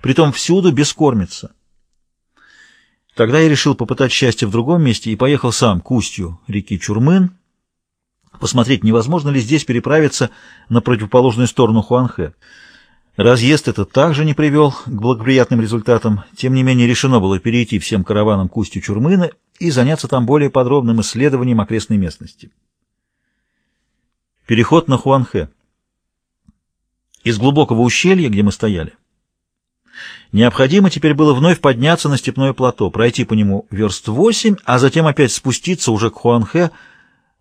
притом всюду бескормится. Тогда я решил попытать счастье в другом месте и поехал сам к устью реки Чурмын, посмотреть, невозможно ли здесь переправиться на противоположную сторону Хуанхэ. Разъезд этот также не привел к благоприятным результатам, тем не менее решено было перейти всем караваном к устью Чурмына и заняться там более подробным исследованием окрестной местности. Переход на Хуанхэ. Из глубокого ущелья, где мы стояли, Необходимо теперь было вновь подняться на степное плато, пройти по нему верст восемь, а затем опять спуститься уже к Хуанхэ,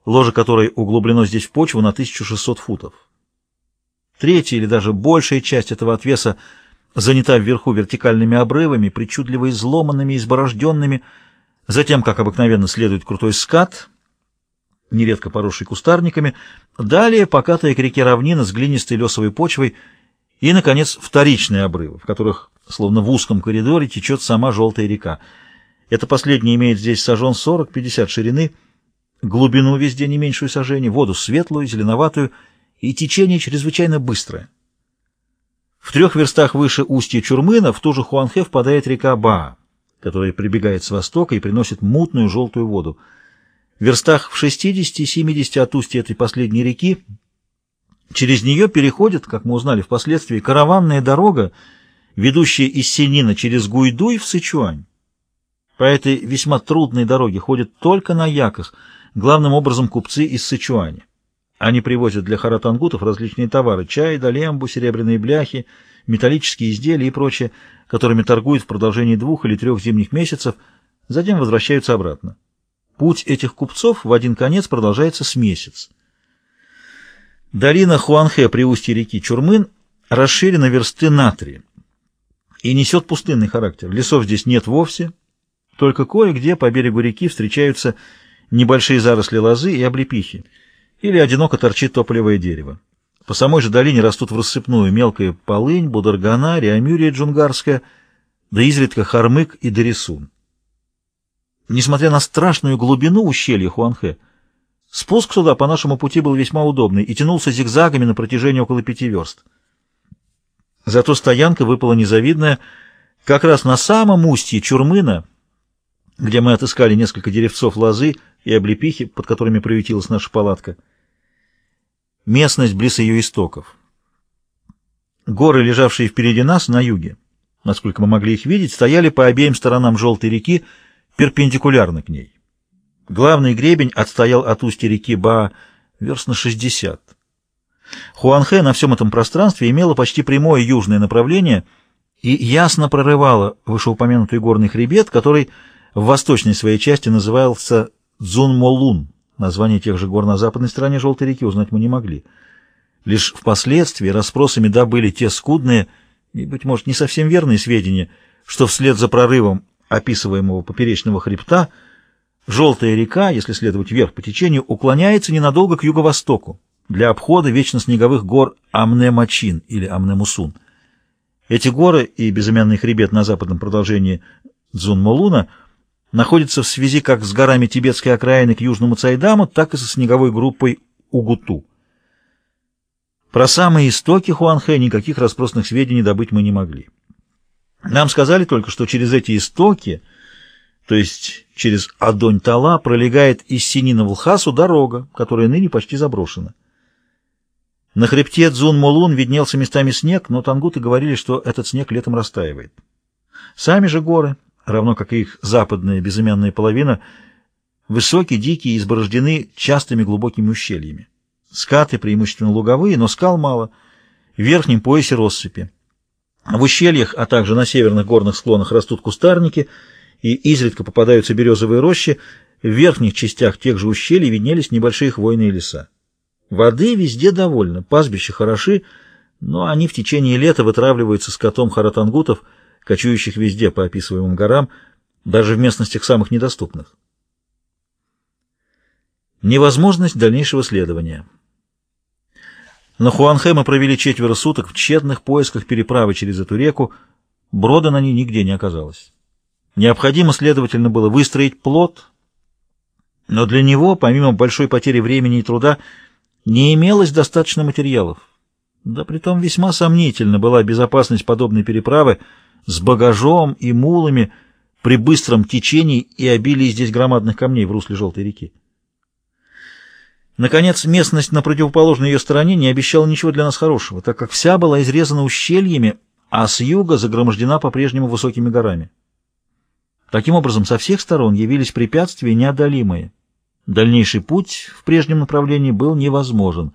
ложе которой углублено здесь в почву на 1600 футов. Третья или даже большая часть этого отвеса занята вверху вертикальными обрывами, причудливо изломанными, изборожденными, затем, как обыкновенно, следует крутой скат, нередко поросший кустарниками, далее покатая к реке равнина с глинистой лесовой почвой и, наконец, вторичные обрывы, в которых словно в узком коридоре течет сама желтая река. Это последнее имеет здесь сажен 40-50 ширины, глубину везде не меньшую сажение, воду светлую, зеленоватую и течение чрезвычайно быстрое. В трех верстах выше устья Чурмына в ту же Хуанхэ впадает река Баа, которая прибегает с востока и приносит мутную желтую воду. В верстах в 60-70 от устья этой последней реки через нее переходит, как мы узнали впоследствии, караванная дорога, ведущая из Синина через Гуйдуй в Сычуань. По этой весьма трудной дороге ходят только на яках, главным образом купцы из Сычуани. Они привозят для харатангутов различные товары – чай, долембу, серебряные бляхи, металлические изделия и прочее, которыми торгуют в продолжении двух или трех зимних месяцев, затем возвращаются обратно. Путь этих купцов в один конец продолжается с месяц. Долина Хуанхэ при устье реки Чурмын расширена версты на три и несет пустынный характер. Лесов здесь нет вовсе, только кое-где по берегу реки встречаются небольшие заросли лозы и облепихи, или одиноко торчит тополевое дерево. По самой же долине растут в рассыпную мелкая полынь, бударгана, реамюрия джунгарская, да изредка хармык и дорисун. Несмотря на страшную глубину ущелья Хуанхэ, спуск сюда по нашему пути был весьма удобный и тянулся зигзагами на протяжении около пяти верст. Зато стоянка выпала незавидная как раз на самом устье Чурмына, где мы отыскали несколько деревцов лозы и облепихи, под которыми приютилась наша палатка. Местность близ ее истоков. Горы, лежавшие впереди нас на юге, насколько мы могли их видеть, стояли по обеим сторонам желтой реки, перпендикулярно к ней. Главный гребень отстоял от устья реки Ба верст на 60. Хуанхэ на всем этом пространстве имела почти прямое южное направление и ясно прорывала вышеупомянутый горный хребет, который в восточной своей части назывался Цзунмолун. Название тех же гор на западной стороне Желтой реки узнать мы не могли. Лишь впоследствии расспросами добыли те скудные и, быть может, не совсем верные сведения, что вслед за прорывом описываемого поперечного хребта Желтая река, если следовать вверх по течению, уклоняется ненадолго к юго-востоку, для обхода вечно снеговых гор Амнемачин или Амнемусун. Эти горы и безымянный хребет на западном продолжении Дзунмолуна находятся в связи как с горами тибетской окраины к южному Цайдаму, так и со снеговой группой Угуту. Про самые истоки Хуанхэ никаких распросных сведений добыть мы не могли. Нам сказали только, что через эти истоки, то есть через Адонь-Тала, пролегает из Синина в Лхасу дорога, которая ныне почти заброшена. На хребте Дзун-Молун виднелся местами снег, но тангуты говорили, что этот снег летом растаивает. Сами же горы, равно как и их западная безымянная половина, высокие, дикие и изборождены частыми глубокими ущельями. Скаты преимущественно луговые, но скал мало, в верхнем поясе россыпи. В ущельях, а также на северных горных склонах растут кустарники и изредка попадаются березовые рощи, в верхних частях тех же ущелий виднелись небольшие хвойные леса. Воды везде довольно, пастбища хороши, но они в течение лета вытравливаются скотом харатангутов, кочующих везде по описываемым горам, даже в местностях самых недоступных. Невозможность дальнейшего следования. На Хуанхэ мы провели четверо суток в тщетных поисках переправы через эту реку, брода на ней нигде не оказалось. Необходимо, следовательно, было выстроить плот, но для него, помимо большой потери времени и труда, не имелось достаточно материалов. Да притом весьма сомнительна была безопасность подобной переправы, с багажом и мулами при быстром течении и обилии здесь громадных камней в русле Желтой реки. Наконец, местность на противоположной ее стороне не обещала ничего для нас хорошего, так как вся была изрезана ущельями, а с юга загромождена по-прежнему высокими горами. Таким образом, со всех сторон явились препятствия неодолимые. Дальнейший путь в прежнем направлении был невозможен.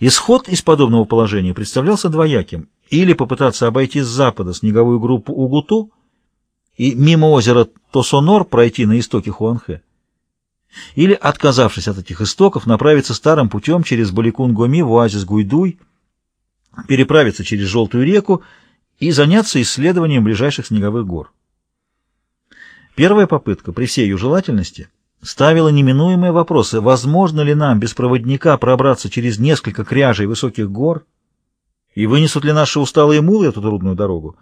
Исход из подобного положения представлялся двояким. Или попытаться обойти с запада снеговую группу Угуту и мимо озера Тосонор пройти на истоки Хуанхэ. Или, отказавшись от этих истоков, направиться старым путем через Баликун-Гоми в оазис Гуйдуй, переправиться через Желтую реку и заняться исследованием ближайших снеговых гор. Первая попытка, при всей ее желательности, ставила неминуемые вопросы, возможно ли нам без проводника пробраться через несколько кряжей высоких гор, и вынесут ли наши усталые мулы эту трудную дорогу.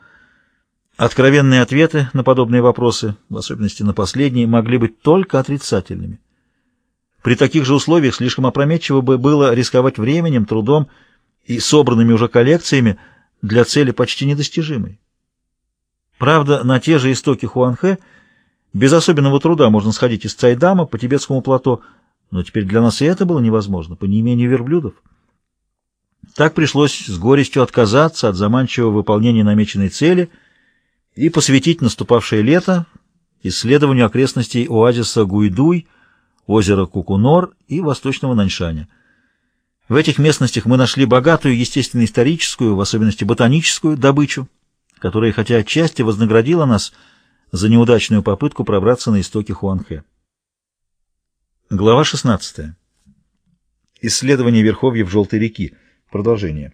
Откровенные ответы на подобные вопросы, в особенности на последние, могли быть только отрицательными. При таких же условиях слишком опрометчиво бы было рисковать временем, трудом и собранными уже коллекциями для цели почти недостижимой. Правда, на те же истоки Хуанхэ без особенного труда можно сходить из Цайдама по тибетскому плато, но теперь для нас и это было невозможно, по неимению верблюдов. Так пришлось с горестью отказаться от заманчивого выполнения намеченной цели и посвятить наступавшее лето исследованию окрестностей оазиса Гуйдуй, озера Кукунор и восточного Наньшаня. В этих местностях мы нашли богатую естественно-историческую, в особенности ботаническую, добычу, которая, хотя отчасти вознаградила нас за неудачную попытку пробраться на истоки Хуанхэ. Глава 16. Исследование верховьев Желтой реки. Продолжение.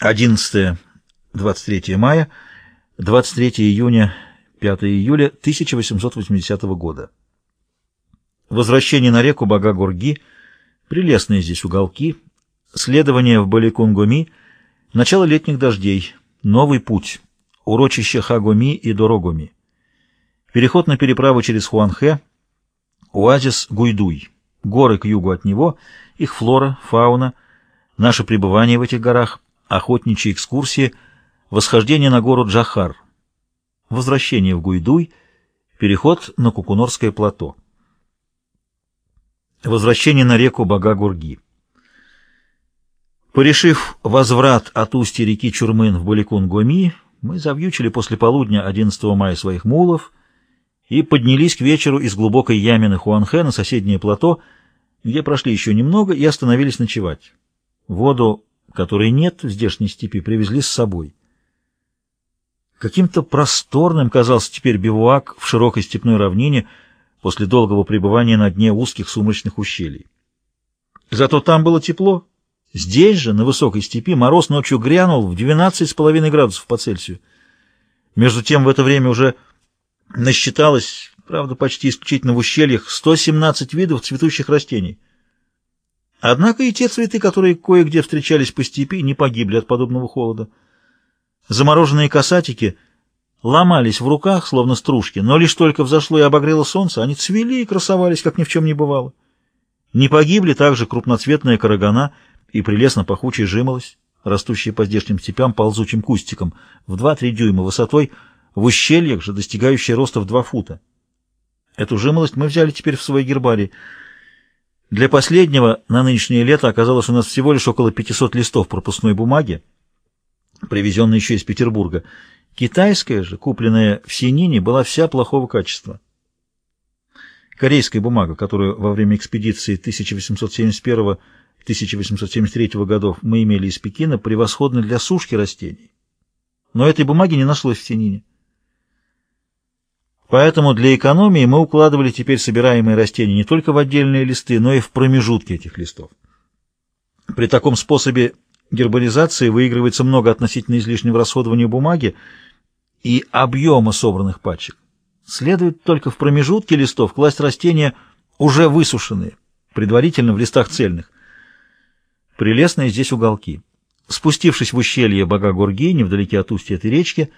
11-23 мая, 23 июня, 5 июля 1880 года. Возвращение на реку Бага-Гурги, прелестные здесь уголки, следование в Баликунгоми, начало летних дождей, новый путь, урочище Хагоми и Дорогоми, переход на переправу через Хуанхэ, оазис Гуйдуй, горы к югу от него, их флора, фауна — Наше пребывание в этих горах, охотничьи экскурсии, восхождение на гору Джахар, возвращение в Гуйдуй, переход на Кукунорское плато. Возвращение на реку Багагурги. Порешив возврат от устья реки Чурмын в Баликун-Гоми, мы завьючили после полудня 11 мая своих мулов и поднялись к вечеру из глубокой ямины Хуанхэ на соседнее плато, где прошли еще немного и остановились ночевать. Воду, которой нет в здешней степи, привезли с собой. Каким-то просторным казался теперь бивуак в широкой степной равнине после долгого пребывания на дне узких сумрачных ущелий. Зато там было тепло. Здесь же, на высокой степи, мороз ночью грянул в 12,5 градусов по Цельсию. Между тем в это время уже насчиталось, правда, почти исключительно в ущельях, 117 видов цветущих растений — Однако и те цветы, которые кое-где встречались по степи, не погибли от подобного холода. Замороженные касатики ломались в руках, словно стружки, но лишь только взошло и обогрело солнце, они цвели и красовались, как ни в чем не бывало. Не погибли также крупноцветная карагана и прелестно пахучая жимолость, растущая по здешним степям ползучим кустиком, в 2-3 дюйма высотой, в ущельях же достигающая роста в 2 фута. Эту жимолость мы взяли теперь в свой гербарий — для последнего на нынешнее лето оказалось у нас всего лишь около 500 листов пропускной бумаги, привезенной еще из Петербурга. Китайская же, купленная в Синине, была вся плохого качества. Корейская бумага, которую во время экспедиции 1871-1873 годов мы имели из Пекина, превосходна для сушки растений. Но этой бумаги не нашлось в Синине. Поэтому для экономии мы укладывали теперь собираемые растения не только в отдельные листы, но и в промежутки этих листов. При таком способе гербализации выигрывается много относительно излишнего расходования бумаги и объема собранных пачек. Следует только в промежутке листов класть растения, уже высушенные, предварительно в листах цельных. Прелестные здесь уголки. Спустившись в ущелье Бага-Горги, невдалеке от устья этой речки,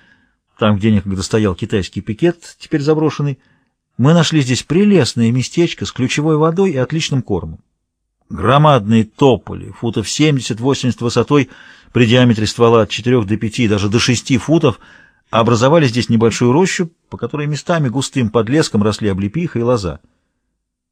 там, где некогда стоял китайский пикет, теперь заброшенный, мы нашли здесь прелестное местечко с ключевой водой и отличным кормом. Громадные тополи, футов 70-80 высотой, при диаметре ствола от 4 до 5, даже до 6 футов, образовали здесь небольшую рощу, по которой местами густым подлеском росли облепиха и лоза.